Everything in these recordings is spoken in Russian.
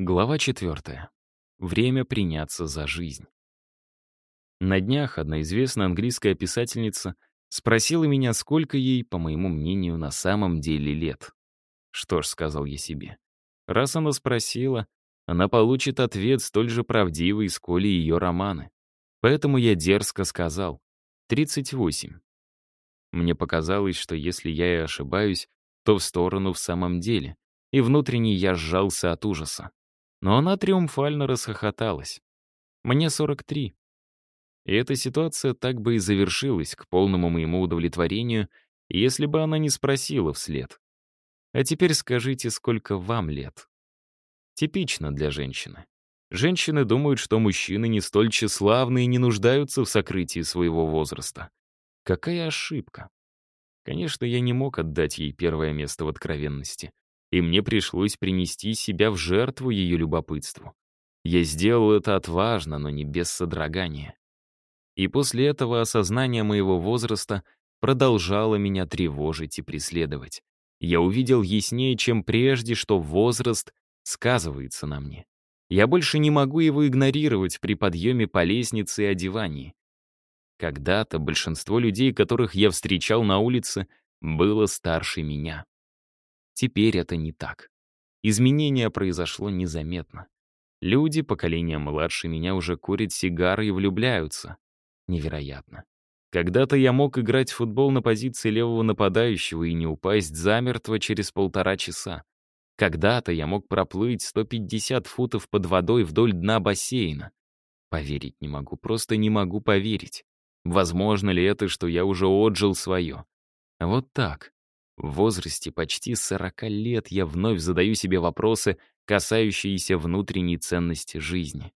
Глава 4. Время приняться за жизнь. На днях одна известная английская писательница спросила меня, сколько ей, по моему мнению, на самом деле лет. Что ж, сказал я себе. Раз она спросила, она получит ответ столь же правдивый, сколь и ее романы. Поэтому я дерзко сказал. 38. Мне показалось, что если я и ошибаюсь, то в сторону в самом деле, и внутренне я сжался от ужаса. Но она триумфально расхохоталась. Мне 43. И эта ситуация так бы и завершилась к полному моему удовлетворению, если бы она не спросила вслед. А теперь скажите, сколько вам лет? Типично для женщины. Женщины думают, что мужчины не столь тщеславны и не нуждаются в сокрытии своего возраста. Какая ошибка. Конечно, я не мог отдать ей первое место в откровенности и мне пришлось принести себя в жертву ее любопытству. Я сделал это отважно, но не без содрогания. И после этого осознание моего возраста продолжало меня тревожить и преследовать. Я увидел яснее, чем прежде, что возраст сказывается на мне. Я больше не могу его игнорировать при подъеме по лестнице и одевании. Когда-то большинство людей, которых я встречал на улице, было старше меня. Теперь это не так. Изменение произошло незаметно. Люди, поколения младше меня, уже курят сигары и влюбляются. Невероятно. Когда-то я мог играть в футбол на позиции левого нападающего и не упасть замертво через полтора часа. Когда-то я мог проплыть 150 футов под водой вдоль дна бассейна. Поверить не могу, просто не могу поверить. Возможно ли это, что я уже отжил свое? Вот так. В возрасте почти 40 лет я вновь задаю себе вопросы, касающиеся внутренней ценности жизни.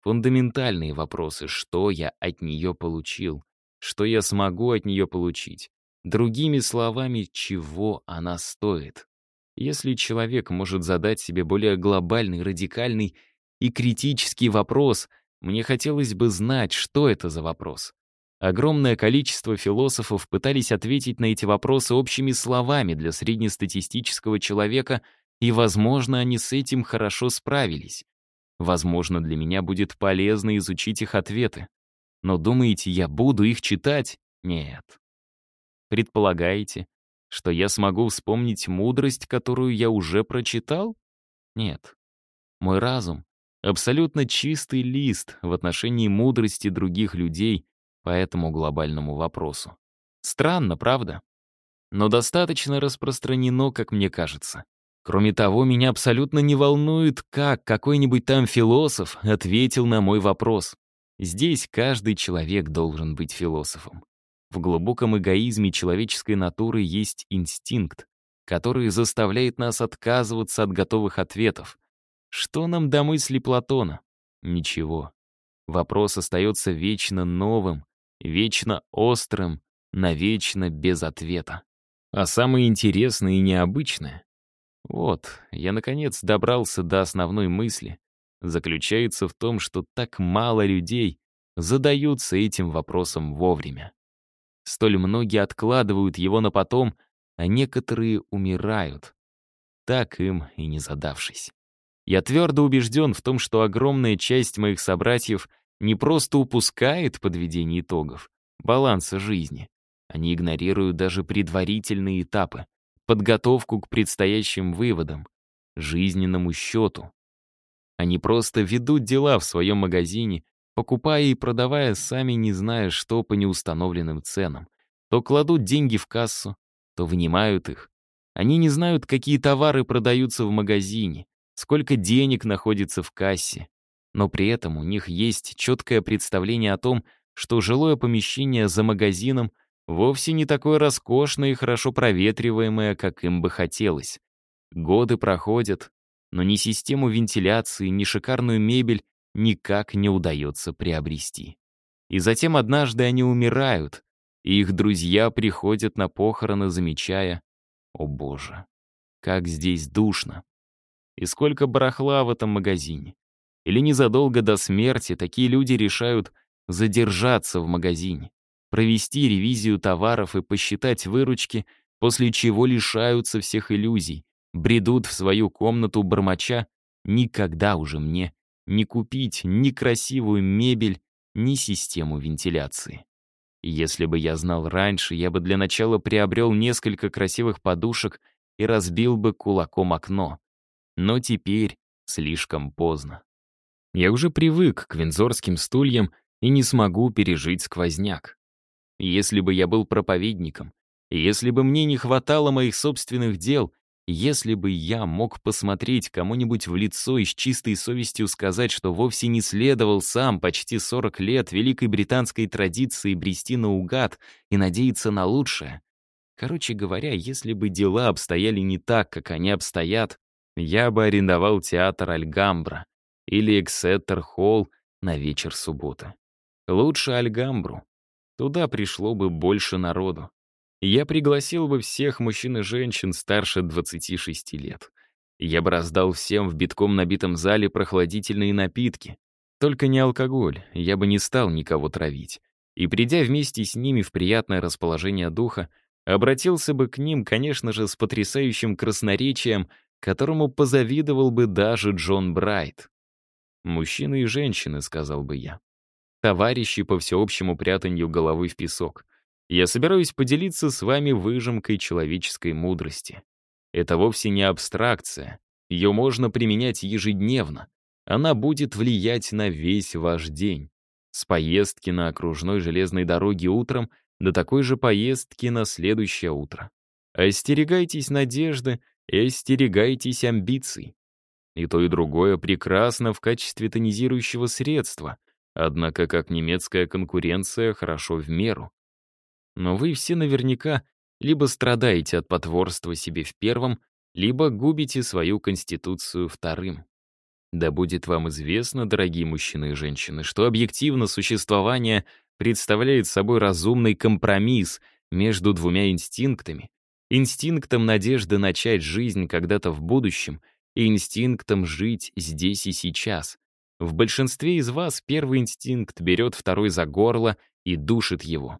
Фундаментальные вопросы, что я от нее получил, что я смогу от нее получить. Другими словами, чего она стоит. Если человек может задать себе более глобальный, радикальный и критический вопрос, мне хотелось бы знать, что это за вопрос. Огромное количество философов пытались ответить на эти вопросы общими словами для среднестатистического человека, и, возможно, они с этим хорошо справились. Возможно, для меня будет полезно изучить их ответы. Но думаете, я буду их читать? Нет. Предполагаете, что я смогу вспомнить мудрость, которую я уже прочитал? Нет. Мой разум — абсолютно чистый лист в отношении мудрости других людей — по этому глобальному вопросу. Странно, правда? Но достаточно распространено, как мне кажется. Кроме того, меня абсолютно не волнует, как какой-нибудь там философ ответил на мой вопрос. Здесь каждый человек должен быть философом. В глубоком эгоизме человеческой натуры есть инстинкт, который заставляет нас отказываться от готовых ответов. Что нам до мысли Платона? Ничего. Вопрос остается вечно новым, вечно острым, навечно без ответа. А самое интересное и необычное — вот, я наконец добрался до основной мысли — заключается в том, что так мало людей задаются этим вопросом вовремя. Столь многие откладывают его на потом, а некоторые умирают, так им и не задавшись. Я твердо убежден в том, что огромная часть моих собратьев — не просто упускает подведение итогов, баланса жизни. Они игнорируют даже предварительные этапы, подготовку к предстоящим выводам, жизненному счету. Они просто ведут дела в своем магазине, покупая и продавая, сами не зная, что по неустановленным ценам. То кладут деньги в кассу, то вынимают их. Они не знают, какие товары продаются в магазине, сколько денег находится в кассе, но при этом у них есть четкое представление о том, что жилое помещение за магазином вовсе не такое роскошное и хорошо проветриваемое, как им бы хотелось. Годы проходят, но ни систему вентиляции, ни шикарную мебель никак не удается приобрести. И затем однажды они умирают, и их друзья приходят на похороны, замечая, «О боже, как здесь душно!» И сколько барахла в этом магазине. Или незадолго до смерти такие люди решают задержаться в магазине, провести ревизию товаров и посчитать выручки, после чего лишаются всех иллюзий, бредут в свою комнату бормоча никогда уже мне не купить ни красивую мебель, ни систему вентиляции. Если бы я знал раньше, я бы для начала приобрел несколько красивых подушек и разбил бы кулаком окно. Но теперь слишком поздно. Я уже привык к вензорским стульям и не смогу пережить сквозняк. Если бы я был проповедником, если бы мне не хватало моих собственных дел, если бы я мог посмотреть кому-нибудь в лицо и с чистой совестью сказать, что вовсе не следовал сам почти 40 лет великой британской традиции брести наугад и надеяться на лучшее. Короче говоря, если бы дела обстояли не так, как они обстоят, я бы арендовал театр Альгамбра или Эксеттер-холл на вечер субботы. Лучше Альгамбру. Туда пришло бы больше народу я пригласил бы всех мужчин и женщин старше 26 лет. Я бы раздал всем в битком набитом зале прохладительные напитки. Только не алкоголь, я бы не стал никого травить. И придя вместе с ними в приятное расположение духа, обратился бы к ним, конечно же, с потрясающим красноречием, которому позавидовал бы даже Джон Брайт. «Мужчины и женщины», — сказал бы я. «Товарищи по всеобщему прятанью головы в песок я собираюсь поделиться с вами выжимкой человеческой мудрости. Это вовсе не абстракция. Ее можно применять ежедневно. Она будет влиять на весь ваш день. С поездки на окружной железной дороге утром до такой же поездки на следующее утро. Остерегайтесь надежды и остерегайтесь амбиций. И то, и другое прекрасно в качестве тонизирующего средства, однако как немецкая конкуренция хорошо в меру. Но вы все наверняка либо страдаете от потворства себе в первом, либо губите свою конституцию вторым. Да будет вам известно, дорогие мужчины и женщины, что объективно существование представляет собой разумный компромисс между двумя инстинктами. Инстинктом надежды начать жизнь когда-то в будущем и инстинктом жить здесь и сейчас. В большинстве из вас первый инстинкт берет второй за горло и душит его.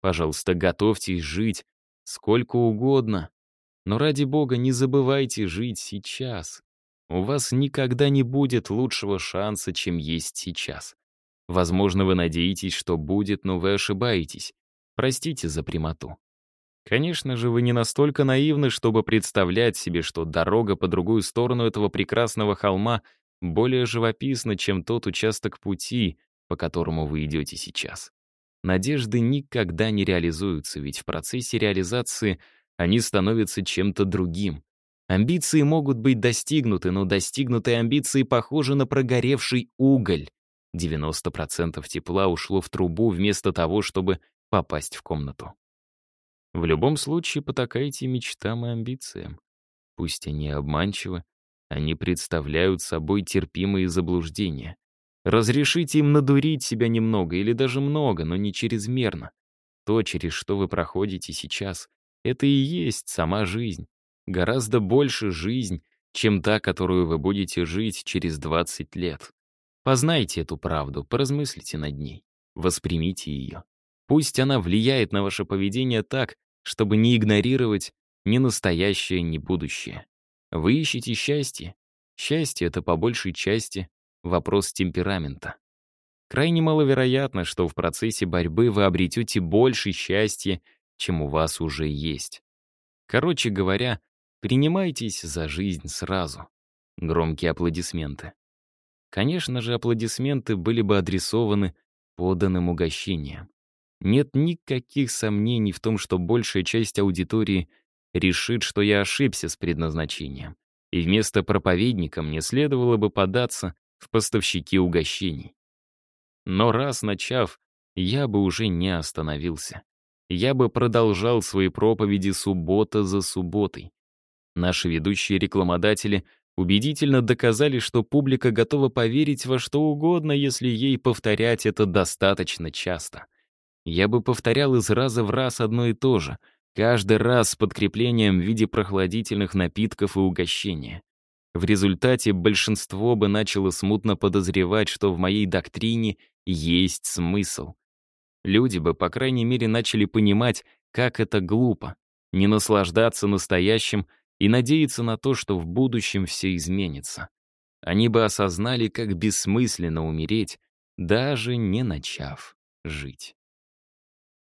Пожалуйста, готовьтесь жить сколько угодно. Но ради бога не забывайте жить сейчас. У вас никогда не будет лучшего шанса, чем есть сейчас. Возможно, вы надеетесь, что будет, но вы ошибаетесь. Простите за прямоту. Конечно же, вы не настолько наивны, чтобы представлять себе, что дорога по другую сторону этого прекрасного холма более живописна, чем тот участок пути, по которому вы идете сейчас. Надежды никогда не реализуются, ведь в процессе реализации они становятся чем-то другим. Амбиции могут быть достигнуты, но достигнутые амбиции похожи на прогоревший уголь. 90% тепла ушло в трубу вместо того, чтобы попасть в комнату. В любом случае потакайте мечтам и амбициям. Пусть они обманчивы, они представляют собой терпимые заблуждения. Разрешите им надурить себя немного или даже много, но не чрезмерно. То, через что вы проходите сейчас, это и есть сама жизнь. Гораздо больше жизнь, чем та, которую вы будете жить через 20 лет. Познайте эту правду, поразмыслите над ней, воспримите ее. Пусть она влияет на ваше поведение так, чтобы не игнорировать ни настоящее, ни будущее. Вы ищете счастье. Счастье — это по большей части вопрос темперамента. Крайне маловероятно, что в процессе борьбы вы обретете больше счастья, чем у вас уже есть. Короче говоря, принимайтесь за жизнь сразу. Громкие аплодисменты. Конечно же, аплодисменты были бы адресованы поданным угощением. Нет никаких сомнений в том, что большая часть аудитории решит, что я ошибся с предназначением. И вместо проповедника мне следовало бы податься в поставщики угощений. Но раз начав, я бы уже не остановился. Я бы продолжал свои проповеди суббота за субботой. Наши ведущие рекламодатели убедительно доказали, что публика готова поверить во что угодно, если ей повторять это достаточно часто. Я бы повторял из раза в раз одно и то же, каждый раз с подкреплением в виде прохладительных напитков и угощения. В результате большинство бы начало смутно подозревать, что в моей доктрине есть смысл. Люди бы, по крайней мере, начали понимать, как это глупо, не наслаждаться настоящим и надеяться на то, что в будущем все изменится. они бы осознали, как бессмысленно умереть, даже не начав жить.